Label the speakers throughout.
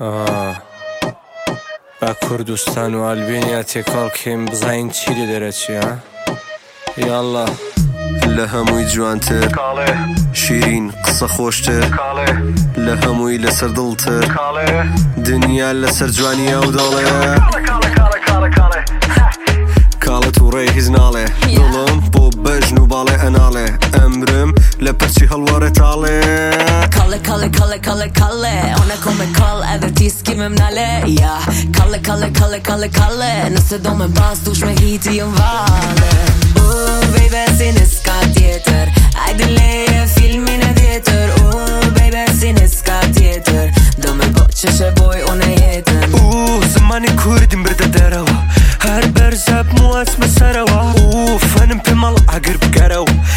Speaker 1: با کوردستان و ئالبینیا تێکاڵ کێم بزین چیری دەرەچیە؟ یاله
Speaker 2: لە هەمووی جوانتر شیرین قسە خۆشتر لە هەمووی لەسەر دڵتر دنیا لەسەر جوانیە و دەڵێ کاڵە تووڕێ هیز ناڵێ Le për që halvare tale
Speaker 3: Kalle, kalle, kalle, kalle, kalle One ko me kall edhe ti s'ki me Ja, kalle, kalle, kalle, kalle, kalle Nëse do me bas, dush me hiti jën vale U, uh, baby, si ka s'ka tjetër Ajde leje filmin e vjetër uh, baby, si ka s'ka
Speaker 4: tjetër Do me bo që shë boj unë e jetën U, uh, zëmani kur di da të derëva Herë berë zëpë mu asë me sërëva U, uh, fënë për malë agër për gërëva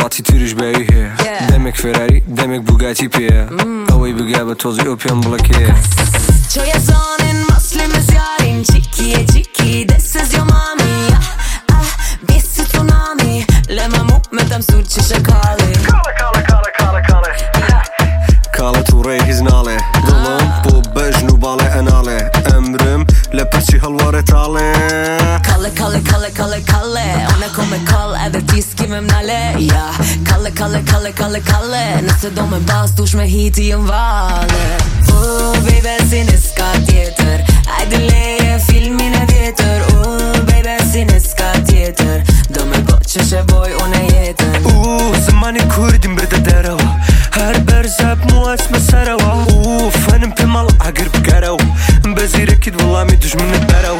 Speaker 1: Pallaci Türüş bij yeah. Demek Ferrari, demek Bugatti piye. mm. Oei begrijpen tot u op je blokkeer
Speaker 3: Çoya zonin maslimiz yarin Çikiye çiki dessiz yo mami Ah, ah bisi tsunami Lema mu metam sur
Speaker 4: çişe kali
Speaker 3: kalle Unë e ko me kalle edhe ti s'ki me mnale ja, Kalle, kalle, kalle, kalle, kalle Nëse do me bas, dush me hiti jën vale Oh, baby, si në s'ka tjetër Ajde leje filmin e vjetër
Speaker 4: Oh, baby, si në s'ka tjetër Do me bo që shë boj unë e Oh, se ma një kur di mbrit e derëva Her ber zep mu as me sërëva Oh, fanim pimal agir pëgërëva Bezire kitë vëllami dush me në berëva